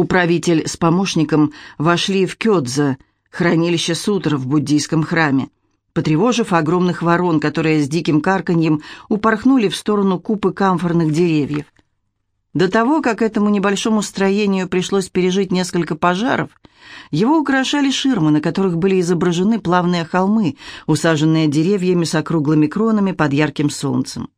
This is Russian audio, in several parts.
Управитель с помощником вошли в Кёдза, хранилище сутр в буддийском храме, потревожив огромных ворон, которые с диким карканьем упорхнули в сторону купы камфорных деревьев. До того, как этому небольшому строению пришлось пережить несколько пожаров, его украшали ширмы, на которых были изображены плавные холмы, усаженные деревьями с округлыми кронами под ярким солнцем.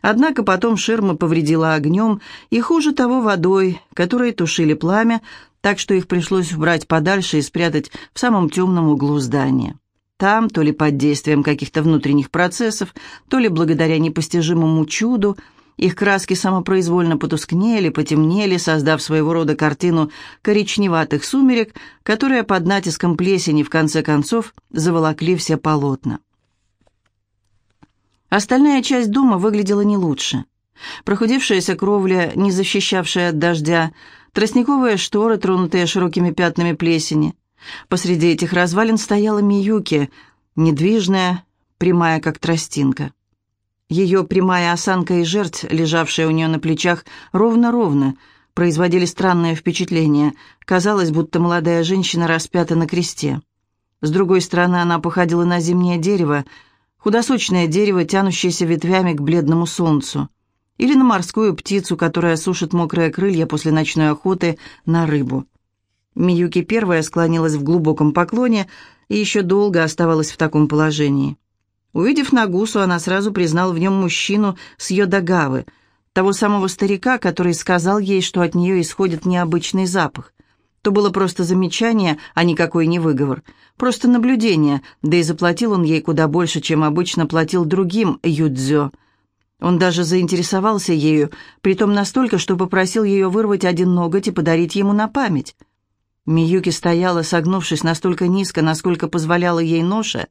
Однако потом ширма повредила огнем и, хуже того, водой, которые тушили пламя, так что их пришлось убрать подальше и спрятать в самом темном углу здания. Там, то ли под действием каких-то внутренних процессов, то ли благодаря непостижимому чуду, их краски самопроизвольно потускнели, потемнели, создав своего рода картину коричневатых сумерек, которые под натиском плесени в конце концов заволокли все полотна. Остальная часть дома выглядела не лучше. Прохудившаяся кровля, не защищавшая от дождя, тростниковые шторы, тронутые широкими пятнами плесени. Посреди этих развалин стояла Миюки, недвижная, прямая, как тростинка. Ее прямая осанка и жерть, лежавшая у нее на плечах, ровно-ровно, производили странное впечатление. Казалось, будто молодая женщина распята на кресте. С другой стороны, она походила на зимнее дерево, худосочное дерево, тянущееся ветвями к бледному солнцу, или на морскую птицу, которая сушит мокрые крылья после ночной охоты на рыбу. Миюки первая склонилась в глубоком поклоне и еще долго оставалась в таком положении. Увидев Нагусу, она сразу признала в нем мужчину с Йодагавы, того самого старика, который сказал ей, что от нее исходит необычный запах. То было просто замечание, а никакой не выговор. Просто наблюдение, да и заплатил он ей куда больше, чем обычно платил другим юдзё. Он даже заинтересовался ею, притом настолько, что попросил ее вырвать один ноготь и подарить ему на память. Миюки стояла, согнувшись настолько низко, насколько позволяла ей ноша,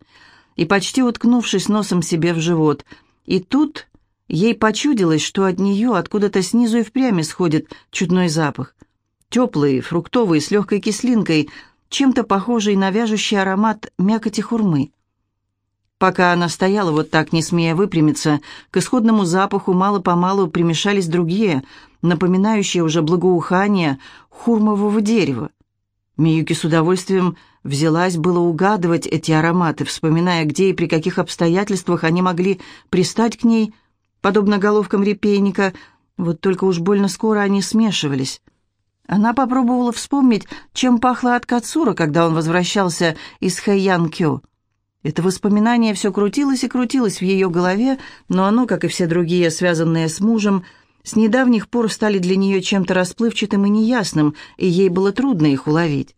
и почти уткнувшись носом себе в живот. И тут ей почудилось, что от нее откуда-то снизу и впрямь исходит чудной запах. Теплый, фруктовый, с легкой кислинкой, чем-то похожий на вяжущий аромат мякоти хурмы. Пока она стояла вот так, не смея выпрямиться, к исходному запаху мало-помалу примешались другие, напоминающие уже благоухание хурмового дерева. Миюки с удовольствием взялась было угадывать эти ароматы, вспоминая, где и при каких обстоятельствах они могли пристать к ней, подобно головкам репейника, вот только уж больно скоро они смешивались. Она попробовала вспомнить, чем пахло от Кацура, когда он возвращался из Хэйян-Кё. Это воспоминание все крутилось и крутилось в ее голове, но оно, как и все другие, связанные с мужем, с недавних пор стали для нее чем-то расплывчатым и неясным, и ей было трудно их уловить.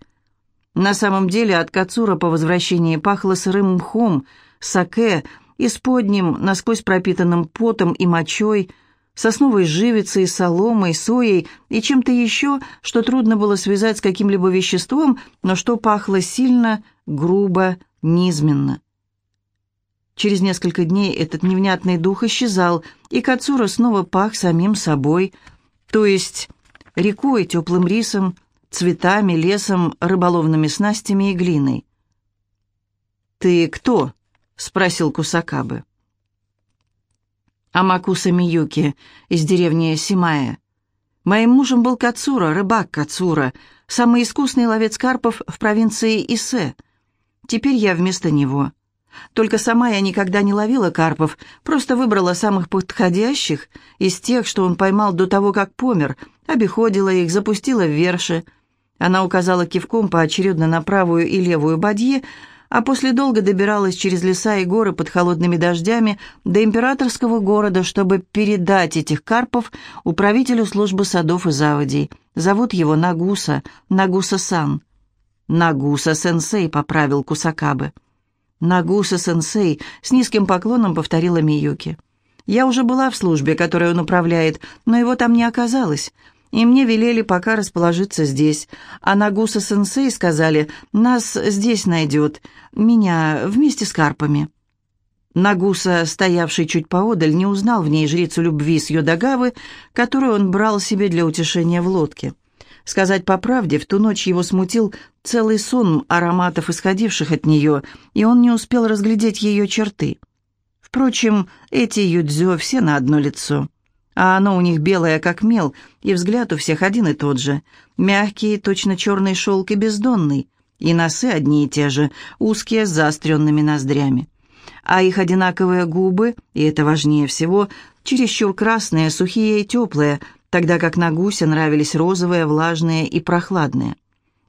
На самом деле от Кацура по возвращении пахло сырым мхом, саке, исподним, насквозь пропитанным потом и мочой, сосновой живицей, соломой, соей и чем-то еще, что трудно было связать с каким-либо веществом, но что пахло сильно, грубо, низменно. Через несколько дней этот невнятный дух исчезал, и Кацура снова пах самим собой, то есть рекой, теплым рисом, цветами, лесом, рыболовными снастями и глиной. «Ты кто?» — спросил Кусакабы. Амакуса Миюки из деревни Симая. Моим мужем был Кацура, рыбак Кацура, самый искусный ловец карпов в провинции Исе. Теперь я вместо него. Только сама я никогда не ловила карпов, просто выбрала самых подходящих из тех, что он поймал до того, как помер, обиходила их, запустила в верши. Она указала кивком поочередно на правую и левую бадьи, а после долго добиралась через леса и горы под холодными дождями до императорского города, чтобы передать этих карпов управителю службы садов и заводей. Зовут его Нагуса, Нагуса-сан. Нагуса-сенсей, поправил Кусакабе. Нагуса-сенсей с низким поклоном повторила Миюки. «Я уже была в службе, которую он управляет, но его там не оказалось и мне велели пока расположиться здесь. А Нагуса-сенсей сказали, нас здесь найдет, меня вместе с карпами». Нагуса, стоявший чуть поодаль, не узнал в ней жрицу любви с Йодагавы, которую он брал себе для утешения в лодке. Сказать по правде, в ту ночь его смутил целый сон ароматов, исходивших от нее, и он не успел разглядеть ее черты. Впрочем, эти юдзё все на одно лицо. А оно у них белое, как мел, и взгляд у всех один и тот же. Мягкий, точно черный шелк и бездонный. И носы одни и те же, узкие, с заостренными ноздрями. А их одинаковые губы, и это важнее всего, чересчур красные, сухие и теплые, тогда как на гуся нравились розовые, влажные и прохладные.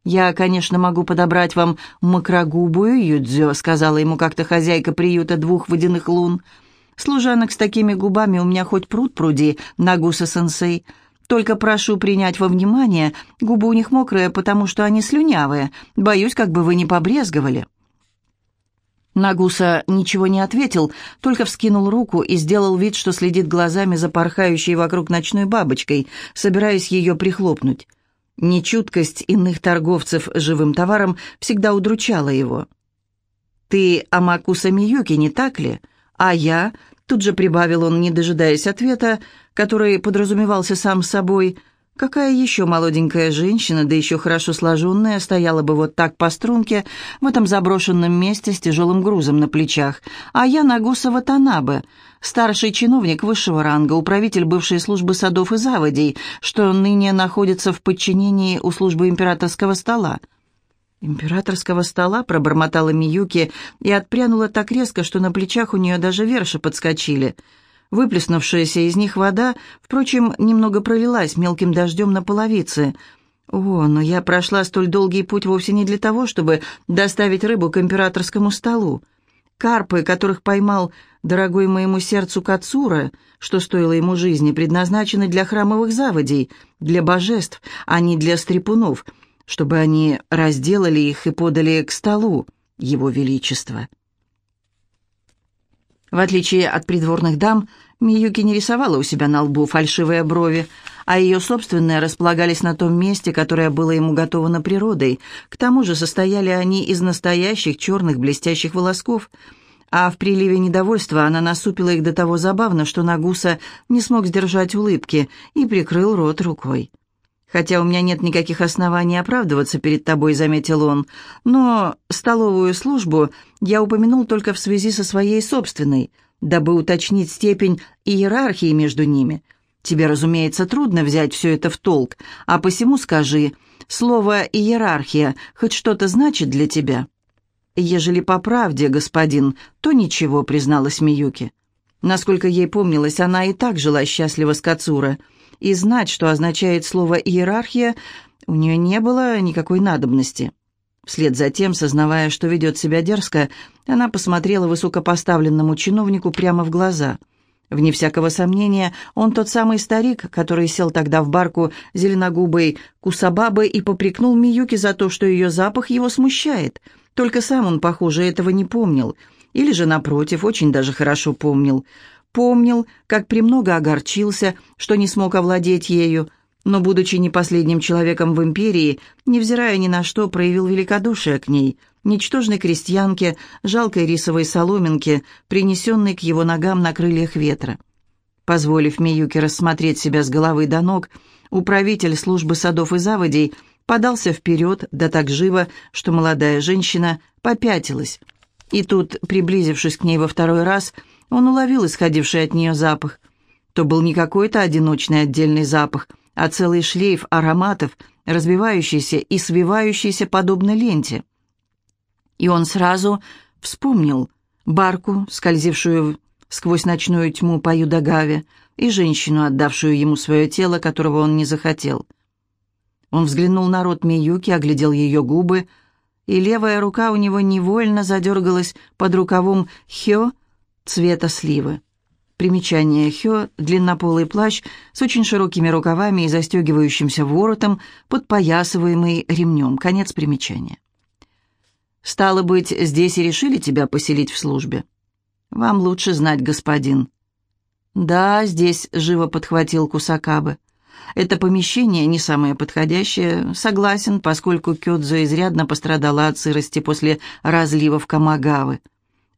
«Я, конечно, могу подобрать вам макрогубую юдзё», сказала ему как-то хозяйка приюта двух водяных лун. «Служанок с такими губами у меня хоть пруд пруди, Нагуса-сенсей. Только прошу принять во внимание, губы у них мокрые, потому что они слюнявые. Боюсь, как бы вы не побрезговали». Нагуса ничего не ответил, только вскинул руку и сделал вид, что следит глазами за порхающей вокруг ночной бабочкой, собираясь ее прихлопнуть. Нечуткость иных торговцев живым товаром всегда удручала его. «Ты Амакуса Миюки, не так ли? А я...» Тут же прибавил он, не дожидаясь ответа, который подразумевался сам собой. Какая еще молоденькая женщина, да еще хорошо сложенная, стояла бы вот так по струнке в этом заброшенном месте с тяжелым грузом на плечах? А я Нагуса Ватанабе, старший чиновник высшего ранга, управитель бывшей службы садов и заводей, что ныне находится в подчинении у службы императорского стола. «Императорского стола?» — пробормотала Миюки и отпрянула так резко, что на плечах у нее даже верши подскочили. Выплеснувшаяся из них вода, впрочем, немного пролилась мелким дождем на половице. «О, но я прошла столь долгий путь вовсе не для того, чтобы доставить рыбу к императорскому столу. Карпы, которых поймал дорогой моему сердцу Кацура, что стоило ему жизни, предназначены для храмовых заводей, для божеств, а не для стрепунов, чтобы они разделали их и подали к столу, его величество. В отличие от придворных дам, Миюки не рисовала у себя на лбу фальшивые брови, а ее собственные располагались на том месте, которое было ему готово природой. К тому же состояли они из настоящих черных блестящих волосков, а в приливе недовольства она насупила их до того забавно, что Нагуса не смог сдержать улыбки и прикрыл рот рукой. «Хотя у меня нет никаких оснований оправдываться перед тобой», — заметил он, «но столовую службу я упомянул только в связи со своей собственной, дабы уточнить степень иерархии между ними. Тебе, разумеется, трудно взять все это в толк, а посему скажи, слово «иерархия» хоть что-то значит для тебя?» «Ежели по правде, господин, то ничего», — призналась Миюки. Насколько ей помнилось, она и так жила счастливо с Кацура, и знать, что означает слово «иерархия», у нее не было никакой надобности. Вслед за тем, сознавая, что ведет себя дерзко, она посмотрела высокопоставленному чиновнику прямо в глаза. Вне всякого сомнения, он тот самый старик, который сел тогда в барку зеленогубой Кусабабы и попрекнул Миюки за то, что ее запах его смущает. Только сам он, похоже, этого не помнил. Или же, напротив, очень даже хорошо помнил. Помнил, как премного огорчился, что не смог овладеть ею, но, будучи не последним человеком в империи, невзирая ни на что, проявил великодушие к ней, ничтожной крестьянке, жалкой рисовой соломинке, принесенной к его ногам на крыльях ветра. Позволив Миюке рассмотреть себя с головы до ног, управитель службы садов и заводей подался вперед, да так живо, что молодая женщина попятилась. И тут, приблизившись к ней во второй раз, он уловил исходивший от нее запах. То был не какой-то одиночный отдельный запах — а целый шлейф ароматов, разбивающийся и свивающийся подобно ленте. И он сразу вспомнил барку, скользившую сквозь ночную тьму по Юдагаве, и женщину, отдавшую ему свое тело, которого он не захотел. Он взглянул на рот Миюки, оглядел ее губы, и левая рука у него невольно задергалась под рукавом хё цвета сливы. Примечание хё – длиннополый плащ с очень широкими рукавами и застегивающимся воротом, подпоясываемый ремнем. Конец примечания. «Стало быть, здесь и решили тебя поселить в службе?» «Вам лучше знать, господин». «Да, здесь», — живо подхватил Кусакабы. «Это помещение не самое подходящее, согласен, поскольку Кёдзо изрядно пострадала от сырости после разливов Камагавы.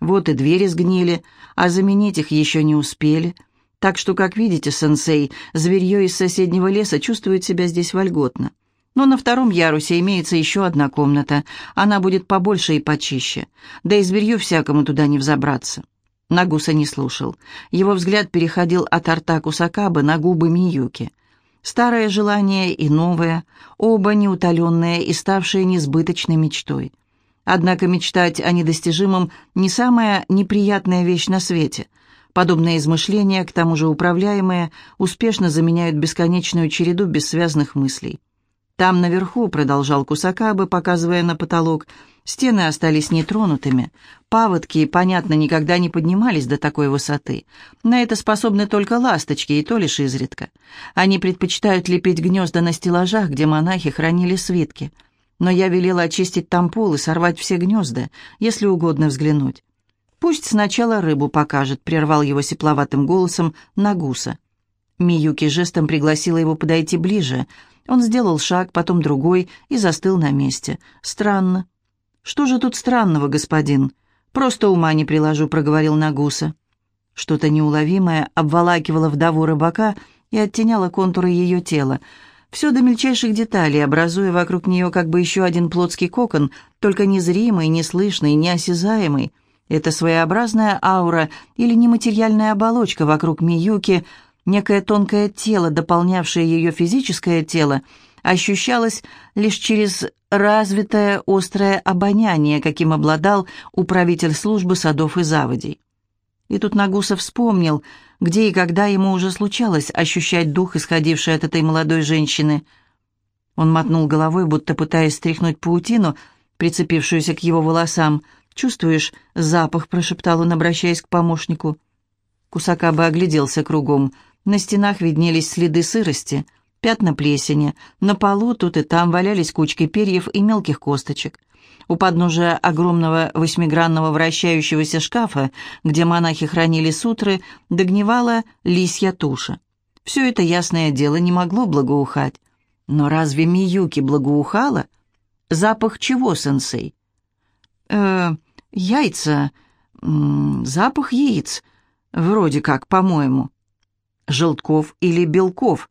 Вот и двери сгнили, а заменить их еще не успели. Так что, как видите, сенсей, зверье из соседнего леса чувствует себя здесь вольготно. Но на втором ярусе имеется еще одна комната. Она будет побольше и почище. Да и зверью всякому туда не взобраться. Нагуса не слушал. Его взгляд переходил от рта Кусакабы на губы Миюки. Старое желание и новое, оба неутоленные и ставшие несбыточной мечтой. Однако мечтать о недостижимом не самая неприятная вещь на свете. Подобные измышления, к тому же управляемые, успешно заменяют бесконечную череду бессвязных мыслей. Там наверху, продолжал Кусакабы, показывая на потолок, стены остались нетронутыми. Паводки, понятно, никогда не поднимались до такой высоты. На это способны только ласточки, и то лишь изредка. Они предпочитают лепить гнезда на стеллажах, где монахи хранили свитки. Но я велела очистить там пол и сорвать все гнезда, если угодно взглянуть. «Пусть сначала рыбу покажет», — прервал его сепловатым голосом Нагуса. Миюки жестом пригласила его подойти ближе — он сделал шаг, потом другой и застыл на месте. «Странно». «Что же тут странного, господин?» «Просто ума не приложу», — проговорил Нагуса. Что-то неуловимое обволакивало вдову рыбака и оттеняло контуры ее тела. Все до мельчайших деталей, образуя вокруг нее как бы еще один плотский кокон, только незримый, неслышный, неосязаемый. Это своеобразная аура или нематериальная оболочка вокруг Миюки — Некое тонкое тело, дополнявшее ее физическое тело, ощущалось лишь через развитое острое обоняние, каким обладал управитель службы садов и заводей. И тут Нагусов вспомнил, где и когда ему уже случалось ощущать дух, исходивший от этой молодой женщины. Он мотнул головой, будто пытаясь стряхнуть паутину, прицепившуюся к его волосам. «Чувствуешь запах?» — прошептал он, обращаясь к помощнику. Кусакаба огляделся кругом — на стенах виднелись следы сырости, пятна плесени, на полу тут и там валялись кучки перьев и мелких косточек. У подножия огромного восьмигранного вращающегося шкафа, где монахи хранили сутры, догнивала лисья туша. Все это, ясное дело, не могло благоухать. Но разве Миюки благоухала? Запах чего, сенсей? Э, яйца. Запах яиц. Вроде как, по-моему. Желтков или Белков?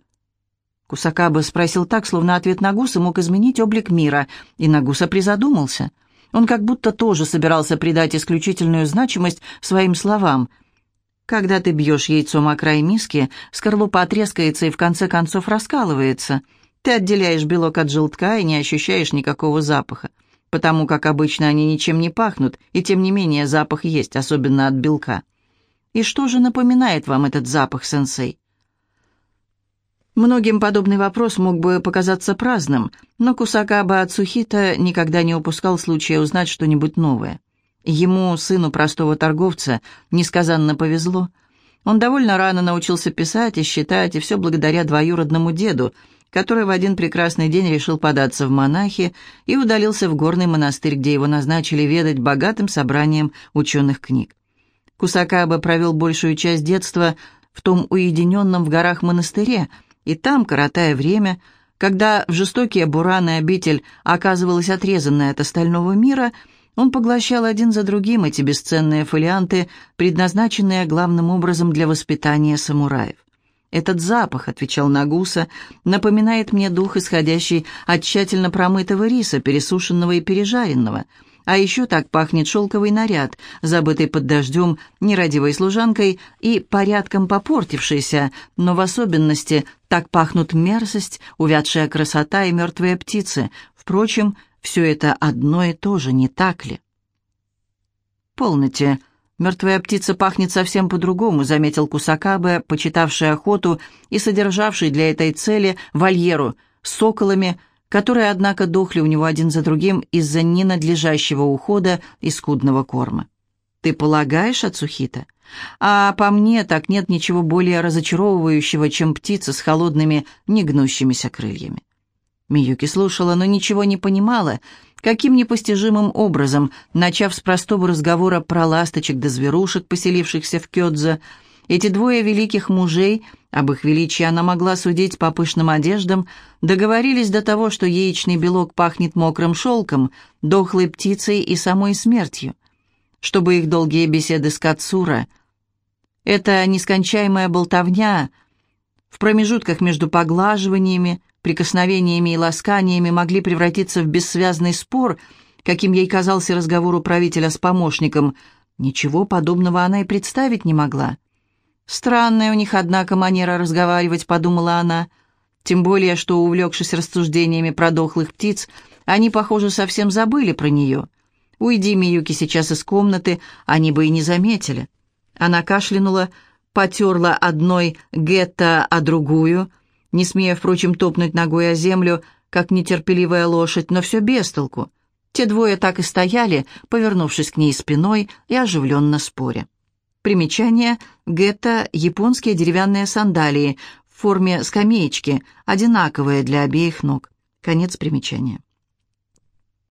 Кусакаба спросил так, словно ответ Нагуса мог изменить облик мира, и Нагуса призадумался. Он как будто тоже собирался придать исключительную значимость своим словам. Когда ты бьешь яйцом о край миски, скорлупа трескается и в конце концов раскалывается. Ты отделяешь белок от желтка и не ощущаешь никакого запаха, потому как обычно они ничем не пахнут, и тем не менее запах есть, особенно от белка. И что же напоминает вам этот запах, сенсей? Многим подобный вопрос мог бы показаться праздным, но Кусакаба Ацухита никогда не упускал случая узнать что-нибудь новое. Ему, сыну простого торговца, несказанно повезло. Он довольно рано научился писать и считать, и все благодаря двоюродному деду, который в один прекрасный день решил податься в монахи и удалился в горный монастырь, где его назначили ведать богатым собранием ученых книг. Кусакаба провел большую часть детства в том уединенном в горах монастыре, и там, коротая время, когда в жестокие бураны обитель оказывалась отрезанной от остального мира, он поглощал один за другим эти бесценные фолианты, предназначенные главным образом для воспитания самураев. «Этот запах», — отвечал Нагуса, — «напоминает мне дух, исходящий от тщательно промытого риса, пересушенного и пережаренного». А еще так пахнет шелковый наряд, забытый под дождем нерадивой служанкой и порядком попортившийся, но в особенности так пахнут мерзость, увядшая красота и мертвые птицы. Впрочем, все это одно и то же, не так ли? «Полноте. Мертвая птица пахнет совсем по-другому», заметил Кусакабе, почитавший охоту и содержавший для этой цели вольеру с соколами, которые, однако, дохли у него один за другим из-за ненадлежащего ухода и скудного корма. «Ты полагаешь, Ацухита? А по мне так нет ничего более разочаровывающего, чем птица с холодными, негнущимися крыльями». Миюки слушала, но ничего не понимала, каким непостижимым образом, начав с простого разговора про ласточек до зверушек, поселившихся в Кёдзе, эти двое великих мужей, об их величии она могла судить по пышным одеждам, договорились до того, что яичный белок пахнет мокрым шелком, дохлой птицей и самой смертью. Чтобы их долгие беседы с Кацура, эта нескончаемая болтовня в промежутках между поглаживаниями, прикосновениями и ласканиями могли превратиться в бессвязный спор, каким ей казался разговор управителя с помощником – Ничего подобного она и представить не могла. «Странная у них, однако, манера разговаривать», — подумала она. Тем более, что, увлекшись рассуждениями про дохлых птиц, они, похоже, совсем забыли про нее. Уйди Миюки сейчас из комнаты, они бы и не заметили. Она кашлянула, потерла одной гетто, а другую, не смея, впрочем, топнуть ногой о землю, как нетерпеливая лошадь, но все без толку. Те двое так и стояли, повернувшись к ней спиной и оживленно споря. Примечание. Гетто – японские деревянные сандалии в форме скамеечки, одинаковые для обеих ног. Конец примечания.